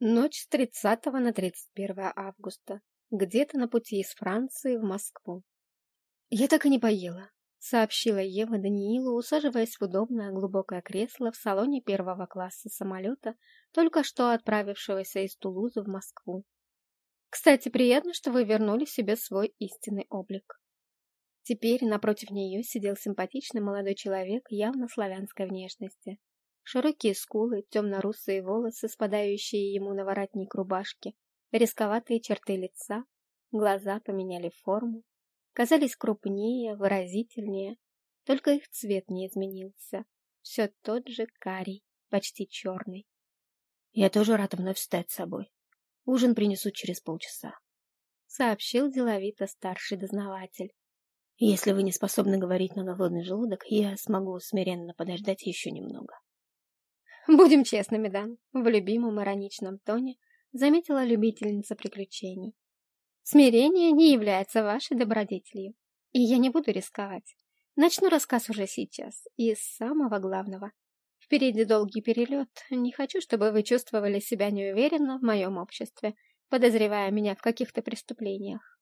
Ночь с 30 на 31 августа. Где-то на пути из Франции в Москву. «Я так и не поела», — сообщила Ева Даниилу, усаживаясь в удобное глубокое кресло в салоне первого класса самолета, только что отправившегося из Тулузы в Москву. «Кстати, приятно, что вы вернули себе свой истинный облик». Теперь напротив нее сидел симпатичный молодой человек явно славянской внешности. Широкие скулы, темно-русые волосы, спадающие ему на воротник рубашки, рисковатые черты лица, глаза поменяли форму, казались крупнее, выразительнее, только их цвет не изменился. Все тот же карий, почти черный. «Я тоже рад вновь стать собой. Ужин принесут через полчаса», — сообщил деловито старший дознаватель. «Если вы не способны говорить на голодный желудок, я смогу смиренно подождать еще немного». Будем честными, да, в любимом ироничном тоне заметила любительница приключений. Смирение не является вашей добродетелью, и я не буду рисковать. Начну рассказ уже сейчас, и с самого главного. Впереди долгий перелет, не хочу, чтобы вы чувствовали себя неуверенно в моем обществе, подозревая меня в каких-то преступлениях.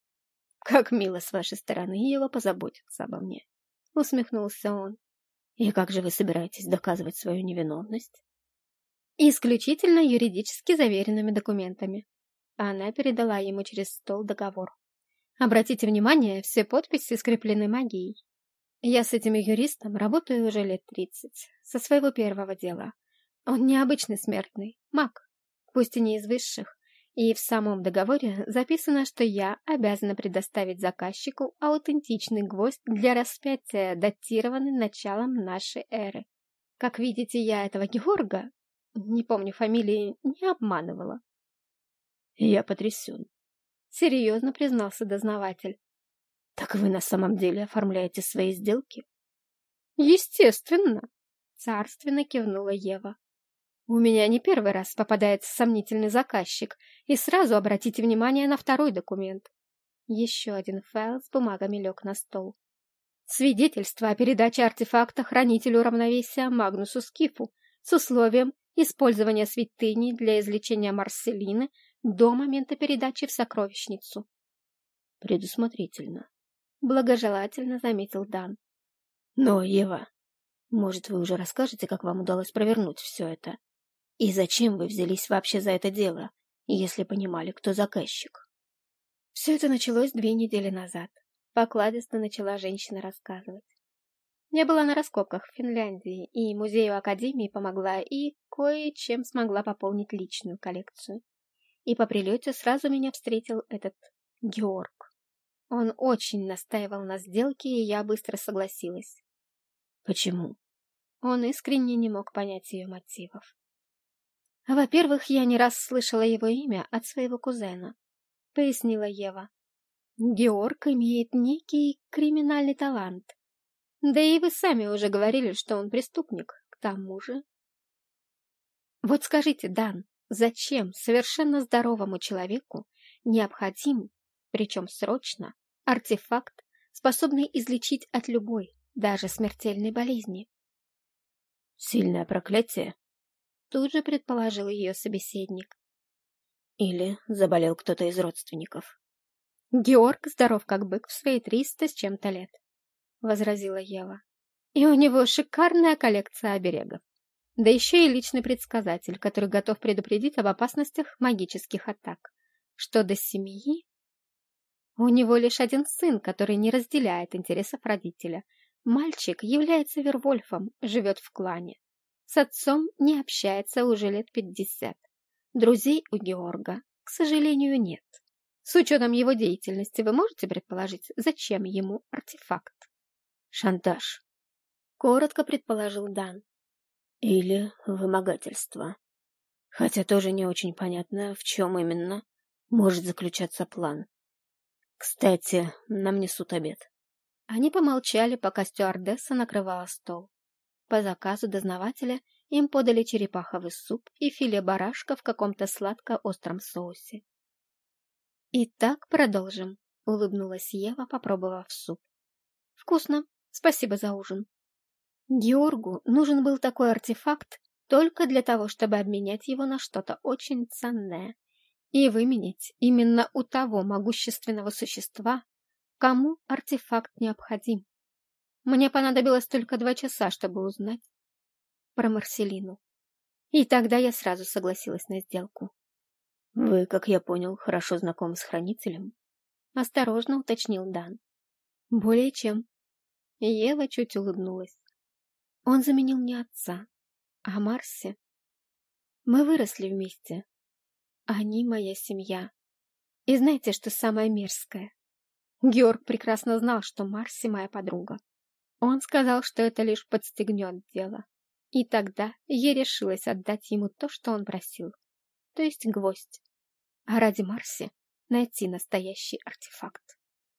Как мило с вашей стороны его позаботиться обо мне, усмехнулся он. И как же вы собираетесь доказывать свою невиновность? Исключительно юридически заверенными документами. Она передала ему через стол договор. Обратите внимание, все подписи скреплены магией. Я с этим юристом работаю уже лет тридцать, со своего первого дела. Он необычный смертный, маг, пусть и не из высших, и в самом договоре записано, что я обязана предоставить заказчику аутентичный гвоздь для распятия, датированный началом нашей эры. Как видите, я этого Георга не помню фамилии, не обманывала. Я потрясен. Серьезно признался дознаватель. Так вы на самом деле оформляете свои сделки? Естественно, царственно кивнула Ева. У меня не первый раз попадается сомнительный заказчик, и сразу обратите внимание на второй документ. Еще один файл с бумагами лег на стол. Свидетельство о передаче артефакта хранителю равновесия Магнусу Скифу с условием использование святыни для излечения Марселины до момента передачи в сокровищницу. Предусмотрительно. Благожелательно заметил Дан. Но, Ева, может, вы уже расскажете, как вам удалось провернуть все это? И зачем вы взялись вообще за это дело, если понимали, кто заказчик? Все это началось две недели назад. Покладисто начала женщина рассказывать. Я была на раскопках в Финляндии, и музею Академии помогла, и кое-чем смогла пополнить личную коллекцию. И по прилете сразу меня встретил этот Георг. Он очень настаивал на сделке, и я быстро согласилась. Почему? Он искренне не мог понять ее мотивов. Во-первых, я не раз слышала его имя от своего кузена, пояснила Ева. Георг имеет некий криминальный талант, да и вы сами уже говорили, что он преступник. К тому же... Вот скажите, Дан, зачем совершенно здоровому человеку необходим, причем срочно, артефакт, способный излечить от любой, даже смертельной болезни? Сильное проклятие? Тут же предположил ее собеседник. Или заболел кто-то из родственников. Георг здоров как бык в свои триста с чем-то лет. — возразила Ева. «И у него шикарная коллекция оберегов. Да еще и личный предсказатель, который готов предупредить об опасностях магических атак. Что до семьи? У него лишь один сын, который не разделяет интересов родителя. Мальчик является Вервольфом, живет в клане. С отцом не общается уже лет пятьдесят. Друзей у Георга, к сожалению, нет. С учетом его деятельности вы можете предположить, зачем ему артефакт? Шантаж. Коротко предположил Дан. Или вымогательство. Хотя тоже не очень понятно, в чем именно может заключаться план. Кстати, нам несут обед. Они помолчали, пока стюардесса накрывала стол. По заказу дознавателя им подали черепаховый суп и филе барашка в каком-то сладко-остром соусе. «Итак, продолжим», — улыбнулась Ева, попробовав суп. «Вкусно», Спасибо за ужин. Георгу нужен был такой артефакт, только для того, чтобы обменять его на что-то очень ценное и выменять именно у того могущественного существа, кому артефакт необходим. Мне понадобилось только два часа, чтобы узнать про Марселину. И тогда я сразу согласилась на сделку. «Вы, как я понял, хорошо знакомы с хранителем?» Осторожно уточнил Дан. «Более чем». Ева чуть улыбнулась. Он заменил мне отца, а Марси... Мы выросли вместе. Они моя семья. И знаете, что самое мерзкое? Георг прекрасно знал, что Марси моя подруга. Он сказал, что это лишь подстегнет дело. И тогда я решилась отдать ему то, что он просил, то есть гвоздь. А ради Марси найти настоящий артефакт.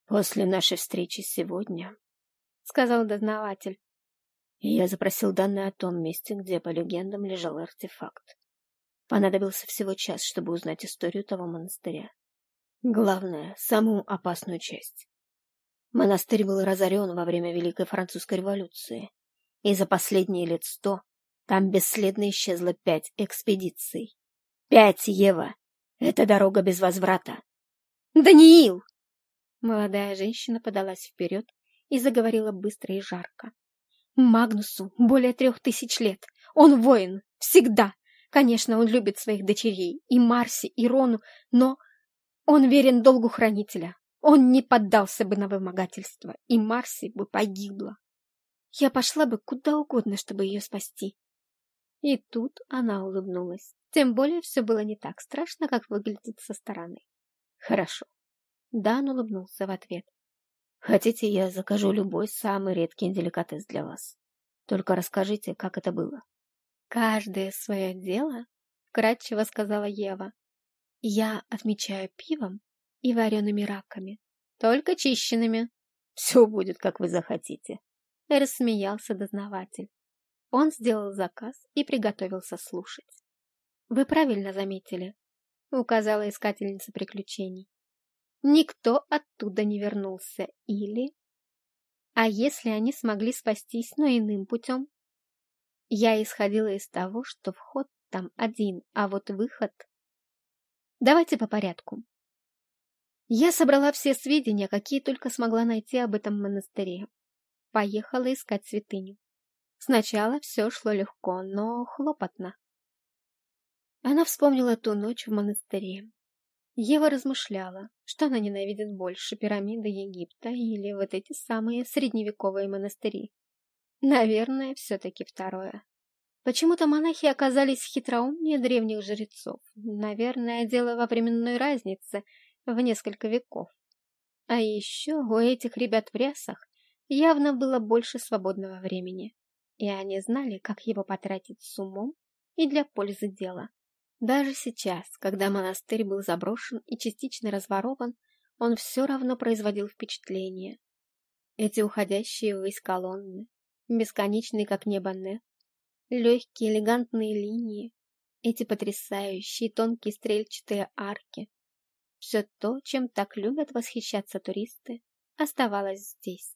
«После нашей встречи сегодня», — сказал дознаватель, я запросил данные о том месте, где, по легендам, лежал артефакт. Понадобился всего час, чтобы узнать историю того монастыря. Главное, самую опасную часть. Монастырь был разорен во время Великой Французской революции, и за последние лет сто там бесследно исчезло пять экспедиций. Пять, Ева! Это дорога без возврата. «Даниил!» Молодая женщина подалась вперед и заговорила быстро и жарко. «Магнусу более трех тысяч лет. Он воин. Всегда. Конечно, он любит своих дочерей, и Марси, и Рону, но он верен долгу хранителя. Он не поддался бы на вымогательство, и Марси бы погибла. Я пошла бы куда угодно, чтобы ее спасти. И тут она улыбнулась. Тем более все было не так страшно, как выглядит со стороны. Хорошо. Дан улыбнулся в ответ. Хотите, я закажу любой самый редкий деликатес для вас. Только расскажите, как это было. Каждое свое дело, вкратчиво сказала Ева. Я отмечаю пивом и вареными раками, только чищенными. Все будет, как вы захотите. Рассмеялся дознаватель. Он сделал заказ и приготовился слушать. «Вы правильно заметили», — указала искательница приключений. «Никто оттуда не вернулся, или...» «А если они смогли спастись, но иным путем?» Я исходила из того, что вход там один, а вот выход... Давайте по порядку. Я собрала все сведения, какие только смогла найти об этом монастыре. Поехала искать святыню. Сначала все шло легко, но хлопотно. Она вспомнила ту ночь в монастыре. Ева размышляла, что она ненавидит больше, пирамиды Египта или вот эти самые средневековые монастыри. Наверное, все-таки второе. Почему-то монахи оказались хитроумнее древних жрецов. Наверное, дело во временной разнице в несколько веков. А еще у этих ребят в рясах явно было больше свободного времени и они знали, как его потратить с умом и для пользы дела. Даже сейчас, когда монастырь был заброшен и частично разворован, он все равно производил впечатление. Эти уходящие ввысь колонны, бесконечные, как небо неф, легкие элегантные линии, эти потрясающие тонкие стрельчатые арки. Все то, чем так любят восхищаться туристы, оставалось здесь.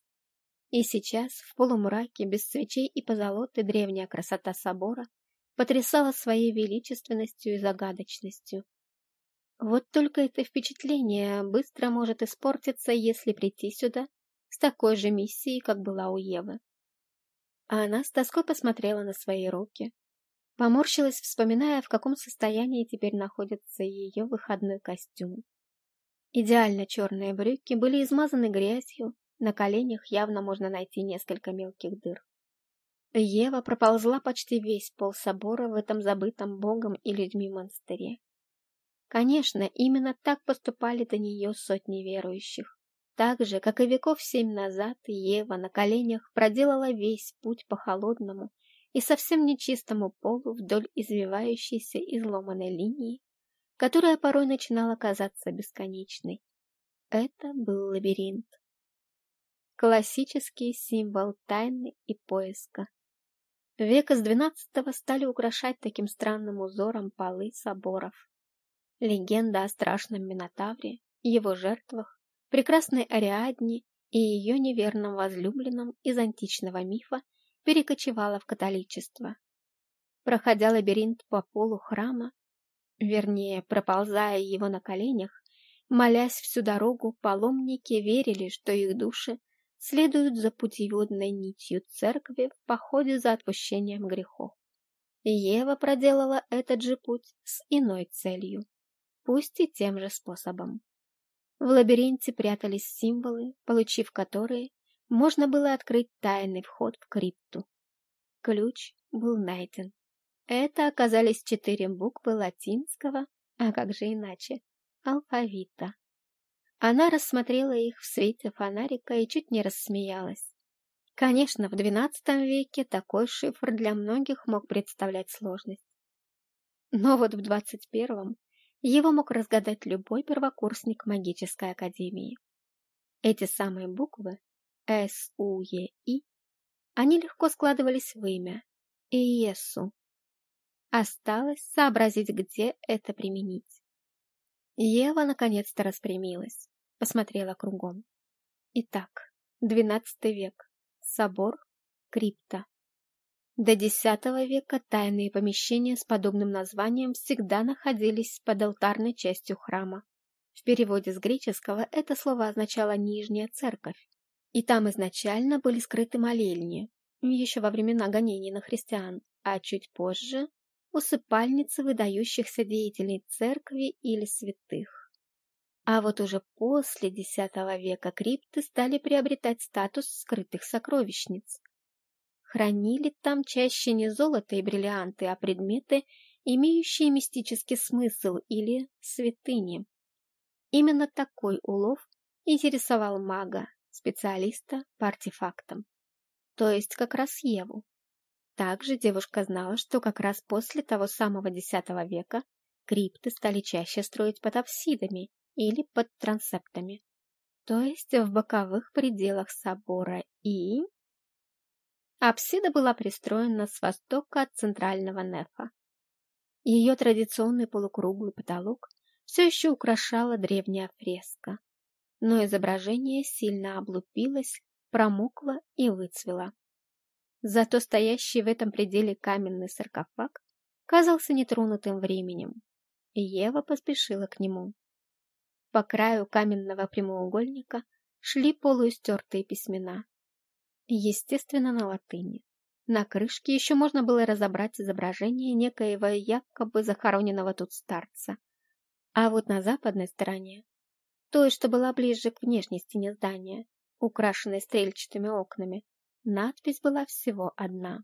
И сейчас, в полумраке, без свечей и позолоты, древняя красота собора потрясала своей величественностью и загадочностью. Вот только это впечатление быстро может испортиться, если прийти сюда с такой же миссией, как была у Евы. А она с тоской посмотрела на свои руки, поморщилась, вспоминая, в каком состоянии теперь находится ее выходной костюм. Идеально черные брюки были измазаны грязью, на коленях явно можно найти несколько мелких дыр. Ева проползла почти весь пол собора в этом забытом богом и людьми монастыре. Конечно, именно так поступали до нее сотни верующих. Так же, как и веков семь назад, Ева на коленях проделала весь путь по холодному и совсем нечистому полу вдоль извивающейся изломанной линии, которая порой начинала казаться бесконечной. Это был лабиринт. Классический символ тайны и поиска. Века с двенадцатого стали украшать таким странным узором полы соборов. Легенда о страшном Минотавре, его жертвах, прекрасной Ариадне и ее неверном возлюбленном из античного мифа перекочевала в католичество. проходя лабиринт по полу храма, вернее, проползая его на коленях, молясь всю дорогу, паломники верили, что их души следуют за путеводной нитью церкви в походе за отпущением грехов. Ева проделала этот же путь с иной целью, пусть и тем же способом. В лабиринте прятались символы, получив которые, можно было открыть тайный вход в крипту. Ключ был найден. Это оказались четыре буквы латинского, а как же иначе, алфавита. Она рассмотрела их в свете фонарика и чуть не рассмеялась. Конечно, в XII веке такой шифр для многих мог представлять сложность. Но вот в XXI его мог разгадать любой первокурсник магической академии. Эти самые буквы С, У, Е, И, они легко складывались в имя Иесу. Осталось сообразить, где это применить. Ева наконец-то распрямилась посмотрела кругом. Итак, двенадцатый век. Собор, крипта. До X века тайные помещения с подобным названием всегда находились под алтарной частью храма. В переводе с греческого это слово означало «нижняя церковь». И там изначально были скрыты молельни, еще во времена гонений на христиан, а чуть позже – усыпальницы выдающихся деятелей церкви или святых. А вот уже после X века крипты стали приобретать статус скрытых сокровищниц. Хранили там чаще не золото и бриллианты, а предметы, имеющие мистический смысл или святыни. Именно такой улов интересовал мага, специалиста по артефактам. То есть как раз Еву. Также девушка знала, что как раз после того самого X века крипты стали чаще строить под апсидами или под трансептами, то есть в боковых пределах собора и... Апсида была пристроена с востока от центрального нефа. Ее традиционный полукруглый потолок все еще украшала древняя фреска, но изображение сильно облупилось, промокло и выцвело. Зато стоящий в этом пределе каменный саркофаг казался нетронутым временем, и Ева поспешила к нему. По краю каменного прямоугольника шли полуистертые письмена. Естественно, на латыни. На крышке еще можно было разобрать изображение некоего якобы захороненного тут старца. А вот на западной стороне, той, что была ближе к внешней стене здания, украшенной стрельчатыми окнами, надпись была всего одна.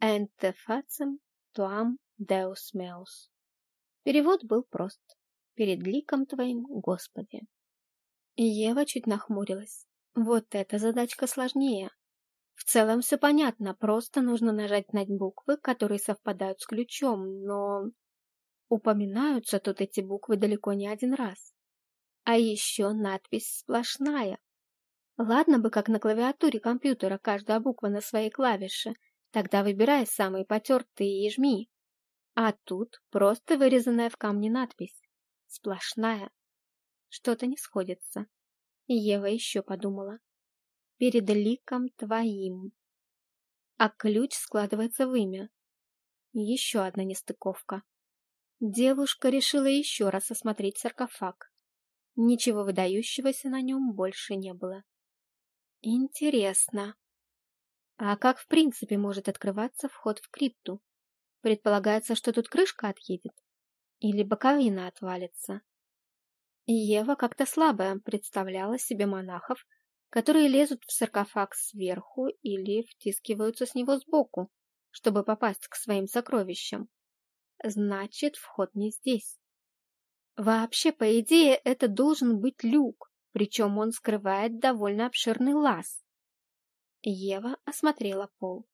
«Ente facem tuam deus meus». Перевод был прост перед ликом Твоим, Господи. Ева чуть нахмурилась. Вот эта задачка сложнее. В целом все понятно, просто нужно нажать на буквы, которые совпадают с ключом, но... Упоминаются тут эти буквы далеко не один раз. А еще надпись сплошная. Ладно бы, как на клавиатуре компьютера, каждая буква на своей клавише, тогда выбирай самые потертые и жми. А тут просто вырезанная в камне надпись. Сплошная. Что-то не сходится. Ева еще подумала. Перед ликом твоим. А ключ складывается в имя. Еще одна нестыковка. Девушка решила еще раз осмотреть саркофаг. Ничего выдающегося на нем больше не было. Интересно. А как в принципе может открываться вход в крипту? Предполагается, что тут крышка отъедет? Или боковина отвалится. Ева как-то слабо представляла себе монахов, которые лезут в саркофаг сверху или втискиваются с него сбоку, чтобы попасть к своим сокровищам. Значит, вход не здесь. Вообще, по идее, это должен быть люк, причем он скрывает довольно обширный лаз. Ева осмотрела пол.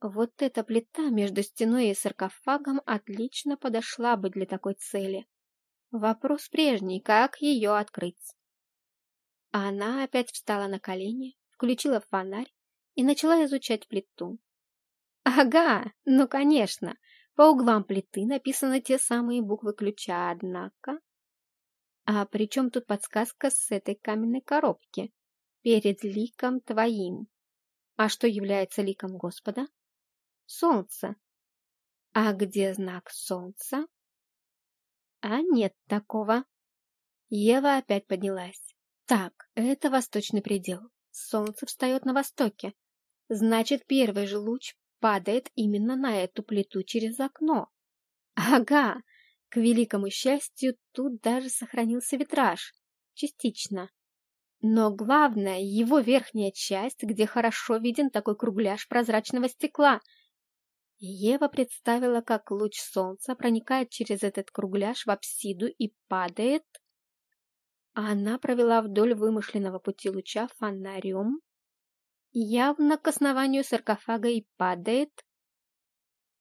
Вот эта плита между стеной и саркофагом отлично подошла бы для такой цели. Вопрос прежний, как ее открыть? Она опять встала на колени, включила фонарь и начала изучать плиту. Ага, ну конечно, по углам плиты написаны те самые буквы ключа, однако... А при чем тут подсказка с этой каменной коробки? Перед ликом твоим. А что является ликом Господа? Солнце. А где знак солнца? А нет такого. Ева опять поднялась. Так, это восточный предел. Солнце встает на востоке. Значит, первый же луч падает именно на эту плиту через окно. Ага, к великому счастью, тут даже сохранился витраж. Частично. Но главное, его верхняя часть, где хорошо виден такой кругляш прозрачного стекла. Ева представила, как луч солнца проникает через этот кругляш в апсиду и падает. А она провела вдоль вымышленного пути луча фонарем, явно к основанию саркофага и падает.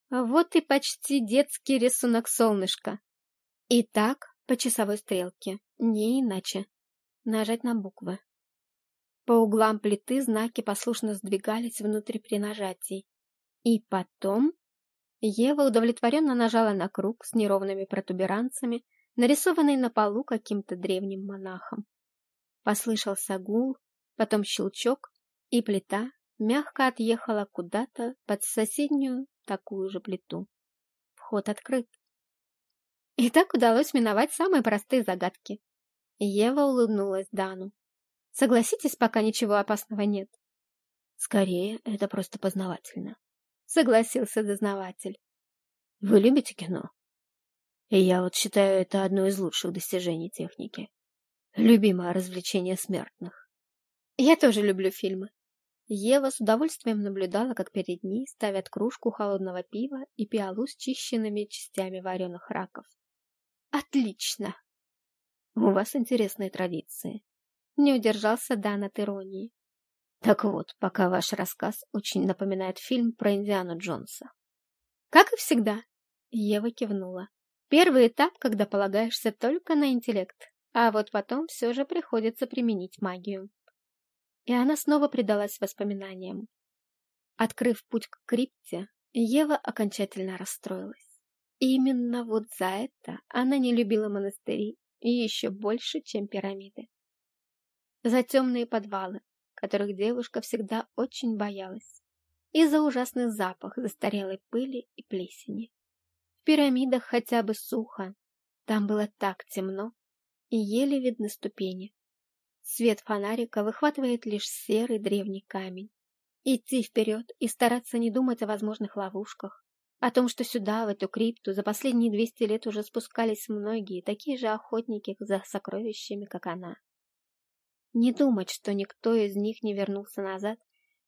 Вот и почти детский рисунок солнышка. И так по часовой стрелке, не иначе нажать на буквы. По углам плиты знаки послушно сдвигались внутрь при нажатии. И потом Ева удовлетворенно нажала на круг с неровными протуберанцами, нарисованный на полу каким-то древним монахом. Послышался гул, потом щелчок, и плита мягко отъехала куда-то под соседнюю такую же плиту. Вход открыт. И так удалось миновать самые простые загадки. Ева улыбнулась Дану. Согласитесь, пока ничего опасного нет. Скорее, это просто познавательно. Согласился дознаватель. Вы любите кино? Я вот считаю это одно из лучших достижений техники. Любимое развлечение смертных. Я тоже люблю фильмы. Ева с удовольствием наблюдала, как перед ней ставят кружку холодного пива и пиалу с чищенными частями вареных раков. Отлично! У вас интересные традиции. Не удержался Дан от иронии. Так вот, пока ваш рассказ очень напоминает фильм про Индиану Джонса. Как и всегда. Ева кивнула. Первый этап, когда полагаешься только на интеллект, а вот потом все же приходится применить магию. И она снова предалась воспоминаниям. Открыв путь к крипте, Ева окончательно расстроилась. Именно вот за это она не любила монастыри и еще больше, чем пирамиды. За темные подвалы, которых девушка всегда очень боялась, и за ужасный запах застарелой пыли и плесени. В пирамидах хотя бы сухо, там было так темно, и еле видны ступени. Свет фонарика выхватывает лишь серый древний камень. Идти вперед и стараться не думать о возможных ловушках, о том, что сюда, в эту крипту, за последние двести лет уже спускались многие, такие же охотники за сокровищами, как она. Не думать, что никто из них не вернулся назад,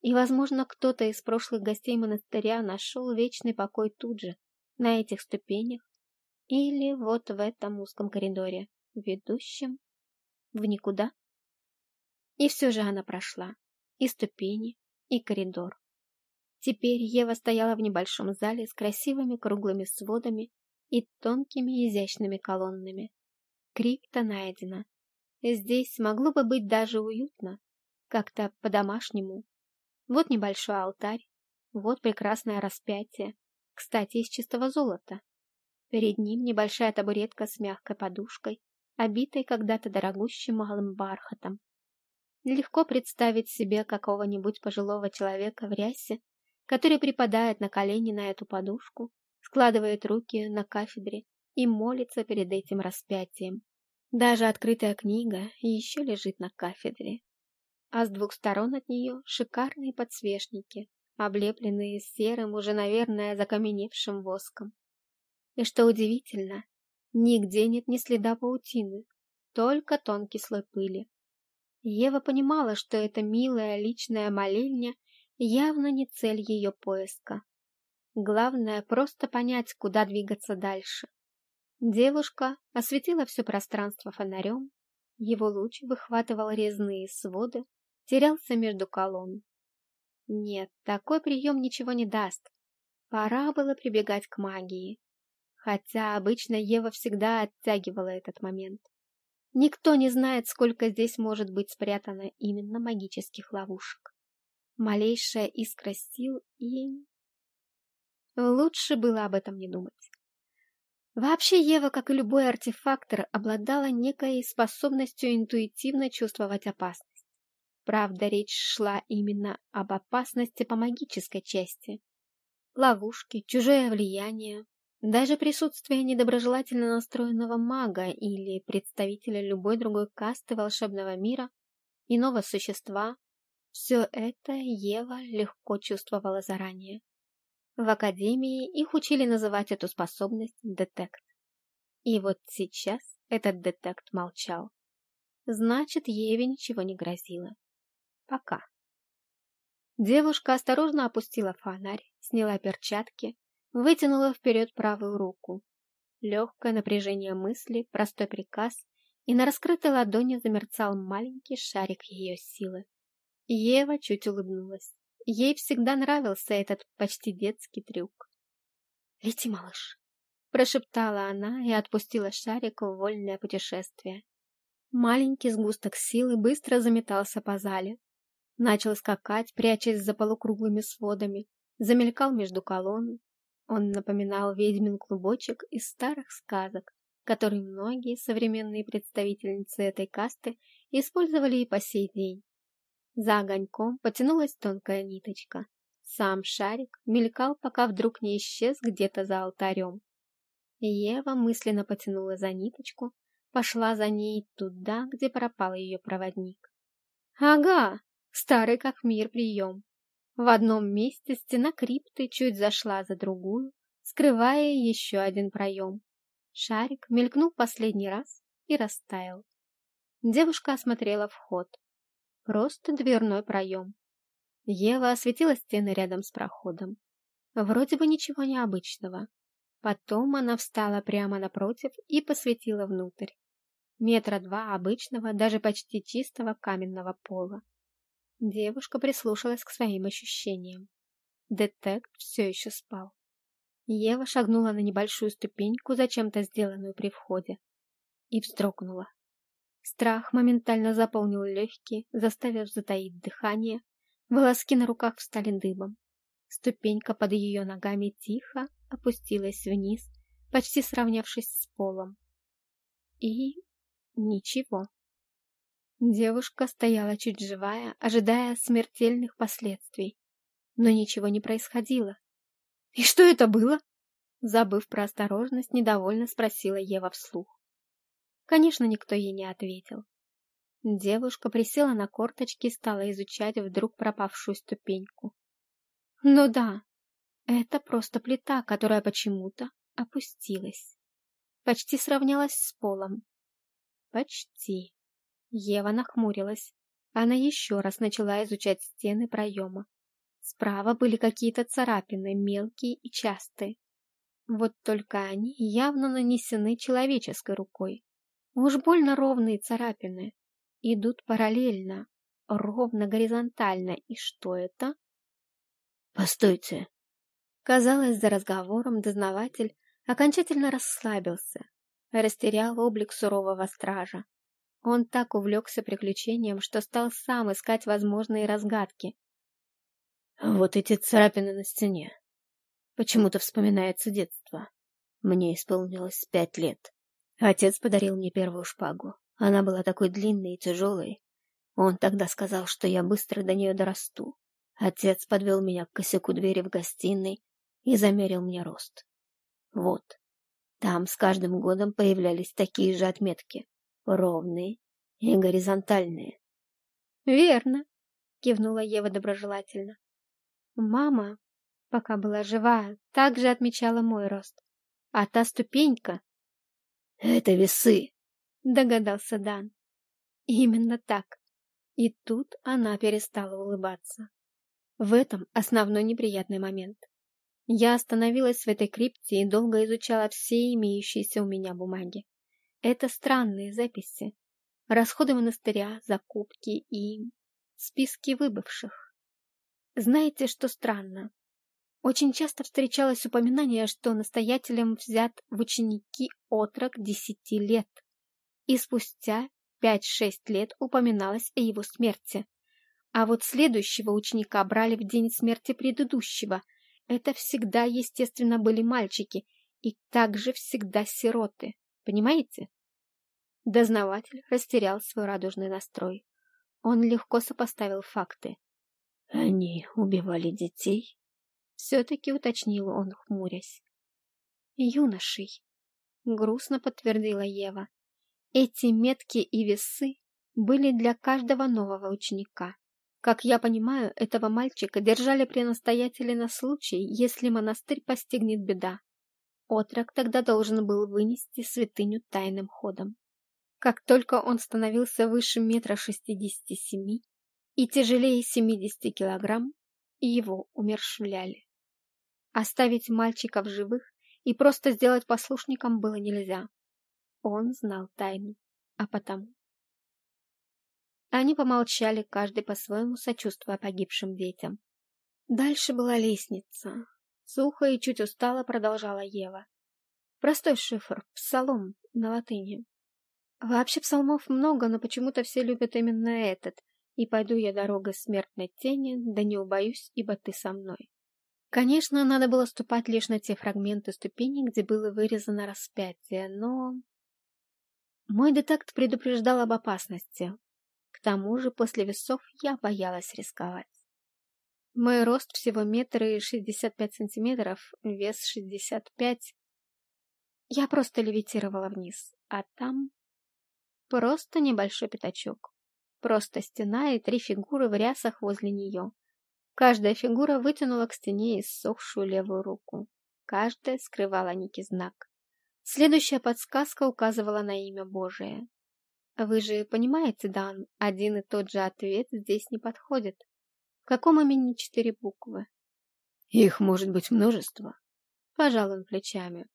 и, возможно, кто-то из прошлых гостей монастыря нашел вечный покой тут же, на этих ступенях, или вот в этом узком коридоре, ведущем в никуда. И все же она прошла, и ступени, и коридор. Теперь Ева стояла в небольшом зале с красивыми круглыми сводами и тонкими изящными колоннами. Крипта найдена. Здесь могло бы быть даже уютно, как-то по-домашнему. Вот небольшой алтарь, вот прекрасное распятие, кстати, из чистого золота. Перед ним небольшая табуретка с мягкой подушкой, обитой когда-то дорогущим малым бархатом. Легко представить себе какого-нибудь пожилого человека в рясе который припадает на колени на эту подушку, складывает руки на кафедре и молится перед этим распятием. Даже открытая книга еще лежит на кафедре. А с двух сторон от нее шикарные подсвечники, облепленные серым, уже, наверное, закаменевшим воском. И что удивительно, нигде нет ни следа паутины, только тонкий слой пыли. Ева понимала, что эта милая личная молельня явно не цель ее поиска. Главное просто понять, куда двигаться дальше. Девушка осветила все пространство фонарем, его луч выхватывал резные своды, терялся между колонн. Нет, такой прием ничего не даст. Пора было прибегать к магии. Хотя обычно Ева всегда оттягивала этот момент. Никто не знает, сколько здесь может быть спрятано именно магических ловушек малейшая искра сил и... Лучше было об этом не думать. Вообще Ева, как и любой артефактор, обладала некой способностью интуитивно чувствовать опасность. Правда, речь шла именно об опасности по магической части. ловушки, чужое влияние, даже присутствие недоброжелательно настроенного мага или представителя любой другой касты волшебного мира, иного существа, все это Ева легко чувствовала заранее. В академии их учили называть эту способность детект. И вот сейчас этот детект молчал. Значит, Еве ничего не грозило. Пока. Девушка осторожно опустила фонарь, сняла перчатки, вытянула вперед правую руку. Легкое напряжение мысли, простой приказ, и на раскрытой ладони замерцал маленький шарик ее силы. Ева чуть улыбнулась. Ей всегда нравился этот почти детский трюк. «Лети, малыш!» — прошептала она и отпустила шарик в вольное путешествие. Маленький сгусток силы быстро заметался по зале, Начал скакать, прячась за полукруглыми сводами, замелькал между колонн. Он напоминал ведьмин клубочек из старых сказок, который многие современные представительницы этой касты использовали и по сей день. За огоньком потянулась тонкая ниточка. Сам шарик мелькал, пока вдруг не исчез где-то за алтарем. Ева мысленно потянула за ниточку, пошла за ней туда, где пропал ее проводник. «Ага, Старый как мир прием. В одном месте стена крипты чуть зашла за другую, скрывая еще один проем. Шарик мелькнул последний раз и растаял. Девушка осмотрела вход. Просто дверной проем. Ева осветила стены рядом с проходом. Вроде бы ничего необычного. Потом она встала прямо напротив и посветила внутрь. Метра два обычного, даже почти чистого каменного пола. Девушка прислушалась к своим ощущениям. Детект все еще спал. Ева шагнула на небольшую ступеньку, зачем-то сделанную при входе, и вздрогнула. Страх моментально заполнил легкие, заставив затаить дыхание, волоски на руках встали дыбом. Ступенька под ее ногами тихо опустилась вниз, почти сравнявшись с полом. И ничего. Девушка стояла чуть живая, ожидая смертельных последствий. Но ничего не происходило. «И что это было?» Забыв про осторожность, недовольно спросила Ева вслух. Конечно, никто ей не ответил. Девушка присела на корточки и стала изучать вдруг пропавшую ступеньку. Ну да, это просто плита, которая почему-то опустилась. Почти сравнялась с полом. Почти. Ева нахмурилась. Она еще раз начала изучать стены проема. Справа были какие-то царапины, мелкие и частые. Вот только они явно нанесены человеческой рукой. Уж больно ровные царапины. Идут параллельно, ровно горизонтально. И что это? «Постойте!» Казалось, за разговором дознаватель окончательно расслабился, растерял облик сурового стража. Он так увлекся приключением, что стал сам искать возможные разгадки. Вот эти царапины на стене. Почему-то вспоминается детство. Мне исполнилось пять лет. Отец подарил мне первую шпагу. Она была такой длинной и тяжелой. Он тогда сказал, что я быстро до нее дорасту. Отец подвел меня к косяку двери в гостиной и замерил мне рост. Вот. Там с каждым годом появлялись такие же отметки ровные и горизонтальные. «Верно», — кивнула Ева доброжелательно. «Мама, пока была жива, также отмечала мой рост. А та ступенька...» «Это весы», — догадался Дан. «Именно так. И тут она перестала улыбаться. В этом основной неприятный момент. Я остановилась в этой крипте и долго изучала все имеющиеся у меня бумаги. Это странные записи. Расходы монастыря, закупки и списки выбывших. Знаете, что странно? Очень часто встречалось упоминание, что настоятелем взят в ученики отрок десяти лет. И спустя пять-шесть лет упоминалось о его смерти. А вот следующего ученика брали в день смерти предыдущего. Это всегда, естественно, были мальчики, и также всегда сироты. Понимаете? Дознаватель растерял свой радужный настрой. Он легко сопоставил факты. Они убивали детей? Все-таки уточнил он, хмурясь. Юношей. Грустно подтвердила Ева. Эти метки и весы были для каждого нового ученика. Как я понимаю, этого мальчика держали при настоятеле на случай, если монастырь постигнет беда. Отрок тогда должен был вынести святыню тайным ходом. Как только он становился выше метра шестидесяти семи и тяжелее семидесяти килограмм, его умершвляли. Оставить мальчика в живых и просто сделать послушником было нельзя. Он знал тайну, а потому... Они помолчали, каждый по-своему сочувствуя погибшим детям. Дальше была лестница. Сухо и чуть устало продолжала Ева. Простой шифр, псалом на латыни. Вообще псалмов много, но почему-то все любят именно этот. И пойду я дорогой смертной тени, да не убоюсь, ибо ты со мной. Конечно, надо было ступать лишь на те фрагменты ступеней, где было вырезано распятие, но... Мой детект предупреждал об опасности. К тому же после весов я боялась рисковать. Мой рост всего метр и шестьдесят пять сантиметров, вес шестьдесят пять. Я просто левитировала вниз, а там просто небольшой пятачок. Просто стена и три фигуры в рясах возле нее. Каждая фигура вытянула к стене иссохшую левую руку. Каждая скрывала некий знак. Следующая подсказка указывала на имя Божие. Вы же понимаете, Дан, один и тот же ответ здесь не подходит. В каком имени четыре буквы? Их может быть множество. Пожал он плечами.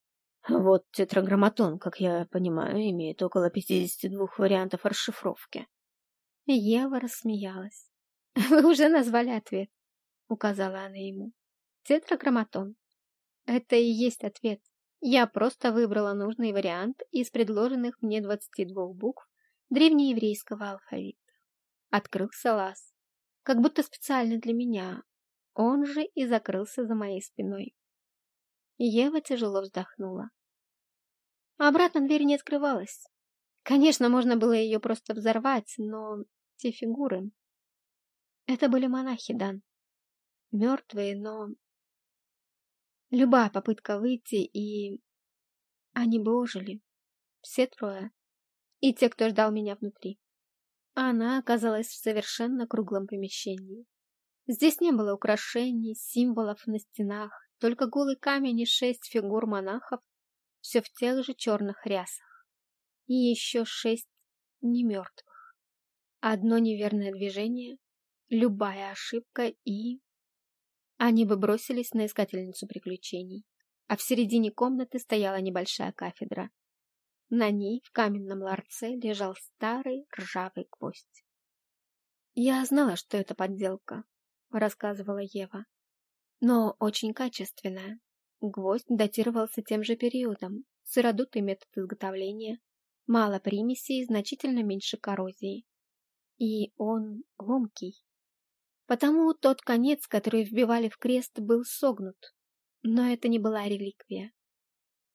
Вот тетраграмматон, как я понимаю, имеет около 52 вариантов расшифровки. Ева рассмеялась. Вы уже назвали ответ указала она ему. Тетраграмматон. Это и есть ответ. Я просто выбрала нужный вариант из предложенных мне 22 букв древнееврейского алфавита. Открылся лаз. Как будто специально для меня. Он же и закрылся за моей спиной. Ева тяжело вздохнула. Обратно дверь не открывалась. Конечно, можно было ее просто взорвать, но те фигуры... Это были монахи, Дан мертвые, но... Любая попытка выйти, и... Они бы ожили. Все трое. И те, кто ждал меня внутри. Она оказалась в совершенно круглом помещении. Здесь не было украшений, символов на стенах, только голый камень и шесть фигур монахов, все в тех же черных рясах. И еще шесть немертвых. Одно неверное движение, любая ошибка и... Они бы бросились на искательницу приключений. А в середине комнаты стояла небольшая кафедра. На ней в каменном ларце лежал старый ржавый гвоздь. «Я знала, что это подделка», — рассказывала Ева. «Но очень качественная. Гвоздь датировался тем же периодом, сыродутый метод изготовления, мало примесей и значительно меньше коррозии. И он ломкий. Потому тот конец, который вбивали в крест, был согнут. Но это не была реликвия.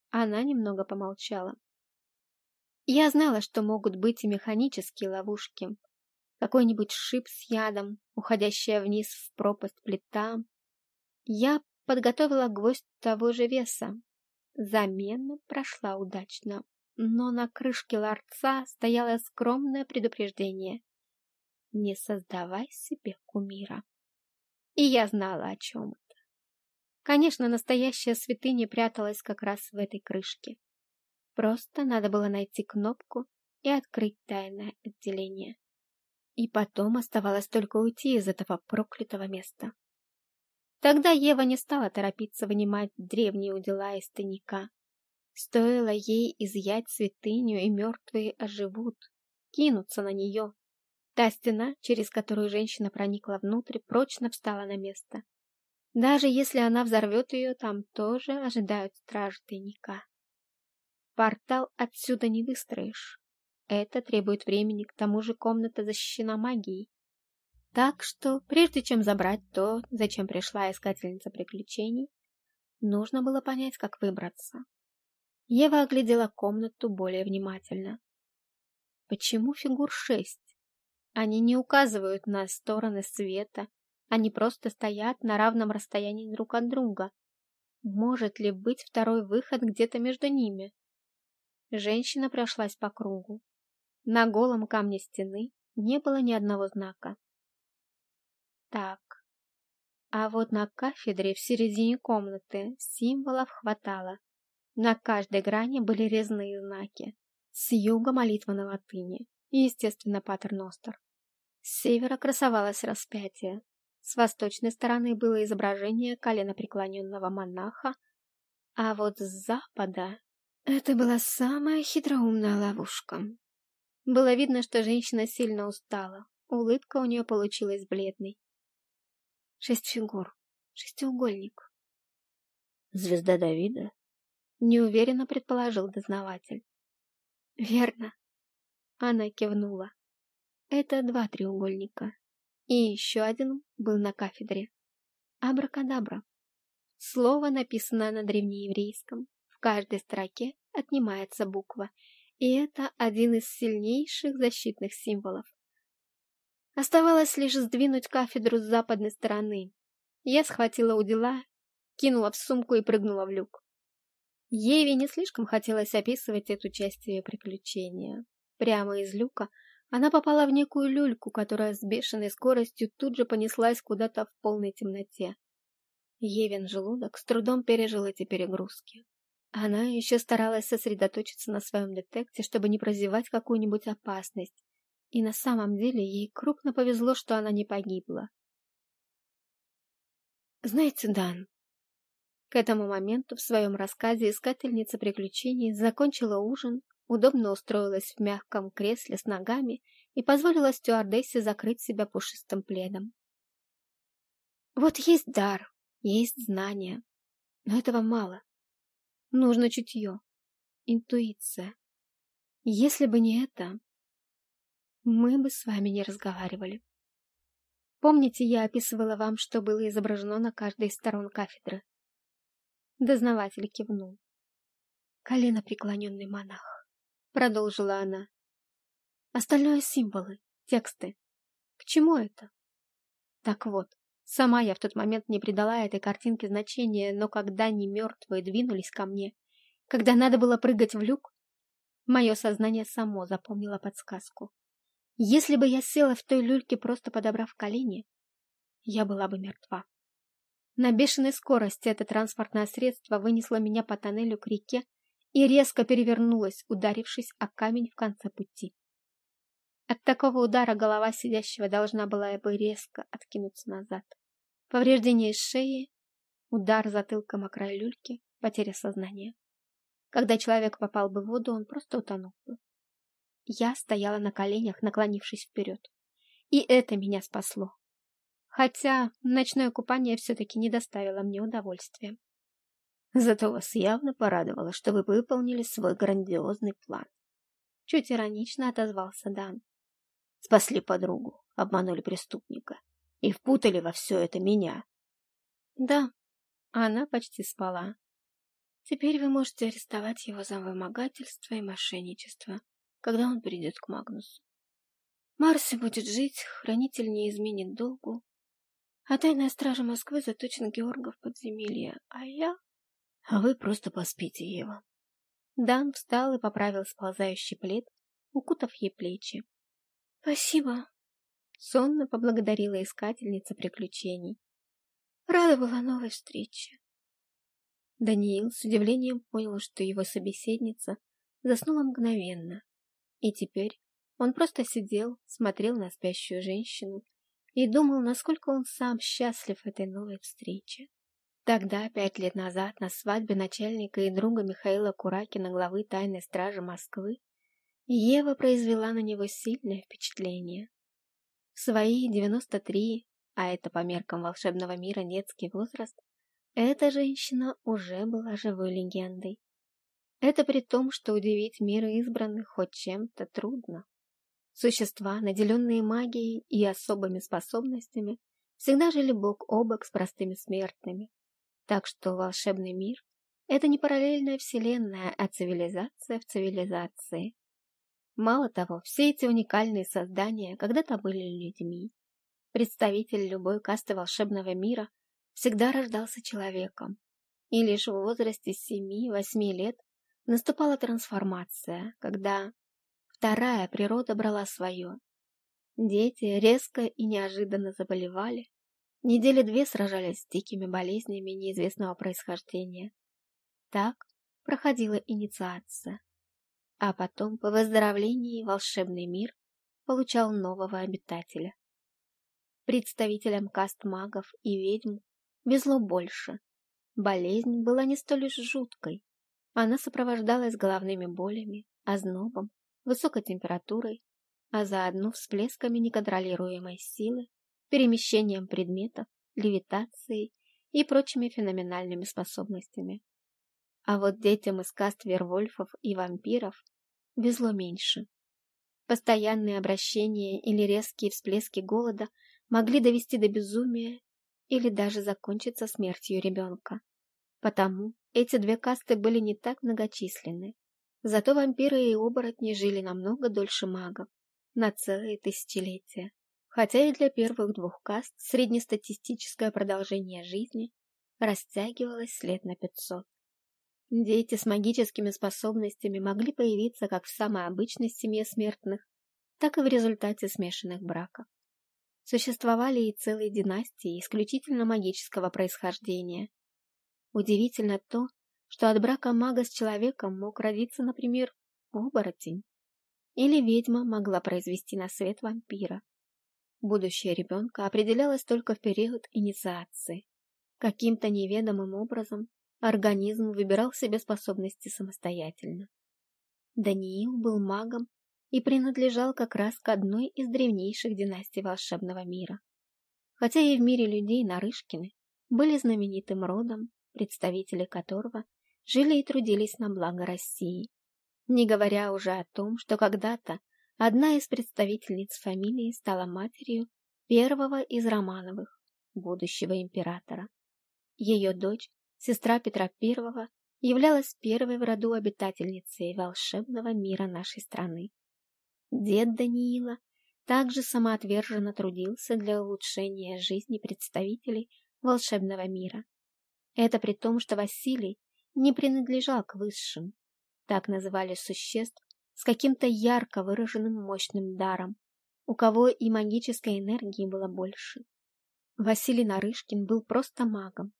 Она немного помолчала. Я знала, что могут быть и механические ловушки. Какой-нибудь шип с ядом, уходящая вниз в пропасть плита. Я подготовила гвоздь того же веса. Замена прошла удачно, но на крышке ларца стояло скромное предупреждение. Не создавай себе кумира. И я знала, о чем это. Конечно, настоящая святыня пряталась как раз в этой крышке. Просто надо было найти кнопку и открыть тайное отделение. И потом оставалось только уйти из этого проклятого места. Тогда Ева не стала торопиться вынимать древние удила из тайника. Стоило ей изъять святыню, и мертвые оживут, кинутся на нее, Та стена, через которую женщина проникла внутрь, прочно встала на место. Даже если она взорвет ее, там тоже ожидают стражи тайника. Портал отсюда не выстроишь. Это требует времени, к тому же комната защищена магией. Так что, прежде чем забрать то, зачем пришла искательница приключений, нужно было понять, как выбраться. Ева оглядела комнату более внимательно. Почему фигур шесть? Они не указывают на стороны света, Они просто стоят на равном расстоянии друг от друга. Может ли быть второй выход где-то между ними? Женщина прошлась по кругу. На голом камне стены не было ни одного знака. Так, а вот на кафедре в середине комнаты символов хватало. На каждой грани были резные знаки. С юга молитва на латыни и, естественно, патерностер. С севера красовалось распятие. С восточной стороны было изображение коленопреклоненного монаха, а вот с запада это была самая хитроумная ловушка. Было видно, что женщина сильно устала. Улыбка у нее получилась бледной. Шесть фигур. Шестиугольник. Звезда Давида? Неуверенно предположил дознаватель. Верно. Она кивнула. Это два треугольника. И еще один был на кафедре. Абракадабра. Слово, написанное на древнееврейском. В каждой строке отнимается буква, и это один из сильнейших защитных символов. Оставалось лишь сдвинуть кафедру с западной стороны. Я схватила удила, кинула в сумку и прыгнула в люк. Еве не слишком хотелось описывать эту часть ее приключения. Прямо из люка она попала в некую люльку, которая с бешеной скоростью тут же понеслась куда-то в полной темноте. Евин желудок с трудом пережил эти перегрузки. Она еще старалась сосредоточиться на своем детекте, чтобы не прозевать какую-нибудь опасность. И на самом деле ей крупно повезло, что она не погибла. Знаете, Дан, к этому моменту в своем рассказе искательница приключений закончила ужин, удобно устроилась в мягком кресле с ногами и позволила стюардессе закрыть себя пушистым пледом. Вот есть дар, есть знания, но этого мало. Нужно чутье, интуиция. Если бы не это, мы бы с вами не разговаривали. Помните, я описывала вам, что было изображено на каждой из сторон кафедры? Дознаватель кивнул. Колено преклоненный монах, продолжила она. Остальное символы, тексты. К чему это? Так вот, Сама я в тот момент не придала этой картинке значения, но когда не мертвые двинулись ко мне, когда надо было прыгать в люк, мое сознание само запомнило подсказку. Если бы я села в той люльке, просто подобрав колени, я была бы мертва. На бешеной скорости это транспортное средство вынесло меня по тоннелю к реке и резко перевернулось, ударившись о камень в конце пути. От такого удара голова сидящего должна была бы резко откинуться назад. Повреждение шеи, удар затылком о край люльки, потеря сознания. Когда человек попал бы в воду, он просто утонул бы. Я стояла на коленях, наклонившись вперед. И это меня спасло. Хотя ночное купание все-таки не доставило мне удовольствия. Зато вас явно порадовало, что вы выполнили свой грандиозный план. Чуть иронично отозвался Дан. Спасли подругу, обманули преступника и впутали во все это меня. Да, она почти спала. Теперь вы можете арестовать его за вымогательство и мошенничество, когда он придет к Магнусу. Марси будет жить, хранитель не изменит долгу, а тайная стража Москвы заточена Георга в подземелье, а я... А вы просто поспите, Ева. Дан встал и поправил сползающий плед, укутав ей плечи. Спасибо, Сонно поблагодарила искательница приключений. Рада была новой встрече. Даниил с удивлением понял, что его собеседница заснула мгновенно. И теперь он просто сидел, смотрел на спящую женщину и думал, насколько он сам счастлив этой новой встрече. Тогда, пять лет назад, на свадьбе начальника и друга Михаила Куракина, главы тайной стражи Москвы, Ева произвела на него сильное впечатление. В свои 93, а это по меркам волшебного мира детский возраст, эта женщина уже была живой легендой. Это при том, что удивить мир избранных хоть чем-то трудно. Существа, наделенные магией и особыми способностями, всегда жили бок о бок с простыми смертными. Так что волшебный мир — это не параллельная вселенная, а цивилизация в цивилизации. Мало того, все эти уникальные создания когда-то были людьми. Представитель любой касты волшебного мира всегда рождался человеком, и лишь в возрасте семи-восьми лет наступала трансформация, когда вторая природа брала свое. Дети резко и неожиданно заболевали, недели две сражались с дикими болезнями неизвестного происхождения. Так проходила инициация. А потом, по выздоровлении, волшебный мир получал нового обитателя. Представителям каст магов и ведьм везло больше. Болезнь была не столь уж жуткой. Она сопровождалась головными болями, ознобом, высокой температурой, а заодно всплесками неконтролируемой силы, перемещением предметов, левитацией и прочими феноменальными способностями. А вот детям из каст вервольфов и вампиров везло меньше. Постоянные обращения или резкие всплески голода могли довести до безумия или даже закончиться смертью ребенка. Потому эти две касты были не так многочисленны. Зато вампиры и оборотни жили намного дольше магов, на целые тысячелетия. Хотя и для первых двух каст среднестатистическое продолжение жизни растягивалось лет на пятьсот. Дети с магическими способностями могли появиться как в самой обычной семье смертных, так и в результате смешанных браков. Существовали и целые династии исключительно магического происхождения. Удивительно то, что от брака мага с человеком мог родиться, например, оборотень. Или ведьма могла произвести на свет вампира. Будущее ребенка определялось только в период инициации. Каким-то неведомым образом Организм выбирал себе способности самостоятельно. Даниил был магом и принадлежал как раз к одной из древнейших династий волшебного мира. Хотя и в мире людей Нарышкины были знаменитым родом, представители которого жили и трудились на благо России. Не говоря уже о том, что когда-то одна из представительниц фамилии стала матерью первого из Романовых, будущего императора. Ее дочь Сестра Петра I являлась первой в роду обитательницей волшебного мира нашей страны. Дед Даниила также самоотверженно трудился для улучшения жизни представителей волшебного мира. Это при том, что Василий не принадлежал к высшим. Так называли существ с каким-то ярко выраженным мощным даром, у кого и магической энергии было больше. Василий Нарышкин был просто магом,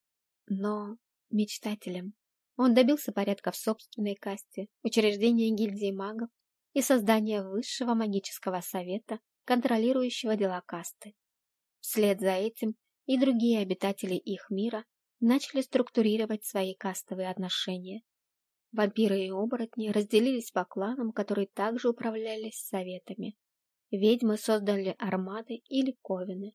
но мечтателем. Он добился порядка в собственной касте, учреждения гильдии магов и создания высшего магического совета, контролирующего дела касты. Вслед за этим и другие обитатели их мира начали структурировать свои кастовые отношения. Вампиры и оборотни разделились по кланам, которые также управлялись советами. Ведьмы создали армады или ковины.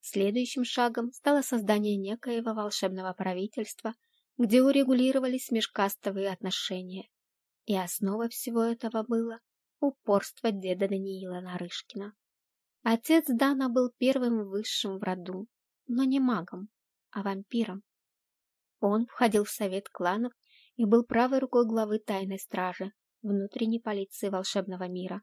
Следующим шагом стало создание некоего волшебного правительства – где урегулировались межкастовые отношения. И основа всего этого было упорство деда Даниила Нарышкина. Отец Дана был первым высшим в роду, но не магом, а вампиром. Он входил в совет кланов и был правой рукой главы тайной стражи, внутренней полиции волшебного мира.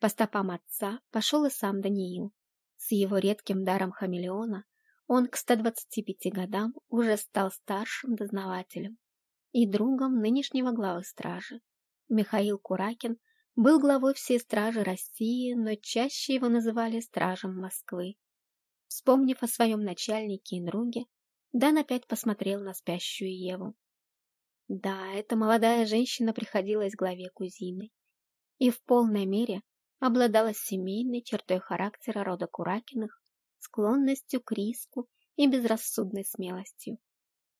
По стопам отца пошел и сам Даниил. С его редким даром хамелеона он к 125 годам уже стал старшим дознавателем и другом нынешнего главы стражи. Михаил Куракин был главой всей стражи России, но чаще его называли стражем Москвы. Вспомнив о своем начальнике и друге, Дан опять посмотрел на спящую Еву. Да, эта молодая женщина приходилась главе кузины и в полной мере обладала семейной чертой характера рода Куракиных склонностью к риску и безрассудной смелостью.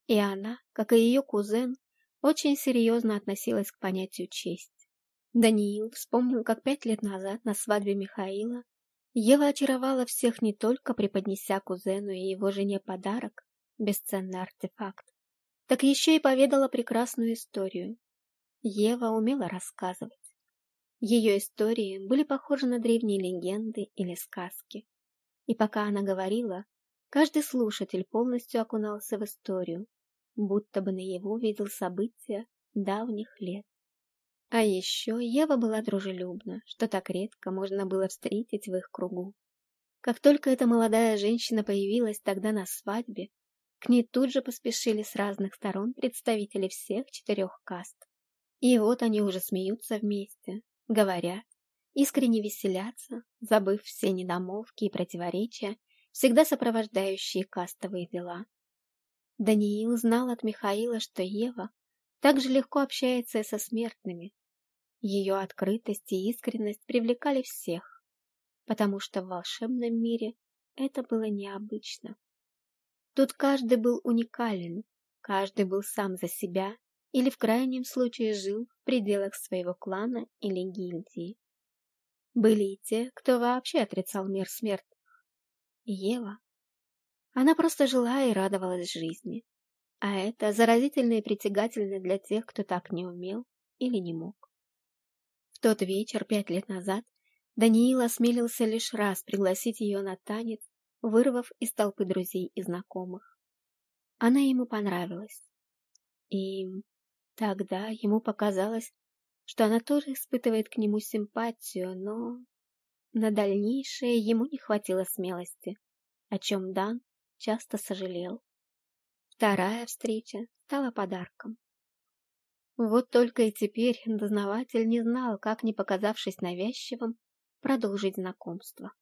И она, как и ее кузен, очень серьезно относилась к понятию честь. Даниил вспомнил, как пять лет назад на свадьбе Михаила Ева очаровала всех не только преподнеся кузену и его жене подарок, бесценный артефакт, так еще и поведала прекрасную историю. Ева умела рассказывать. Ее истории были похожи на древние легенды или сказки. И пока она говорила, каждый слушатель полностью окунался в историю, будто бы наяву видел события давних лет. А еще Ева была дружелюбна, что так редко можно было встретить в их кругу. Как только эта молодая женщина появилась тогда на свадьбе, к ней тут же поспешили с разных сторон представители всех четырех каст. И вот они уже смеются вместе, говорят, искренне веселятся, забыв все недомолвки и противоречия, всегда сопровождающие кастовые дела. Даниил знал от Михаила, что Ева так же легко общается и со смертными. Ее открытость и искренность привлекали всех, потому что в волшебном мире это было необычно. Тут каждый был уникален, каждый был сам за себя или в крайнем случае жил в пределах своего клана или гильдии. Были и те, кто вообще отрицал мир смертных. Ева. Она просто жила и радовалась жизни. А это заразительно и притягательно для тех, кто так не умел или не мог. В тот вечер, пять лет назад, Даниил осмелился лишь раз пригласить ее на танец, вырвав из толпы друзей и знакомых. Она ему понравилась. И тогда ему показалось, что она тоже испытывает к нему симпатию, но на дальнейшее ему не хватило смелости, о чем Дан часто сожалел. Вторая встреча стала подарком. Вот только и теперь дознаватель не знал, как, не показавшись навязчивым, продолжить знакомство.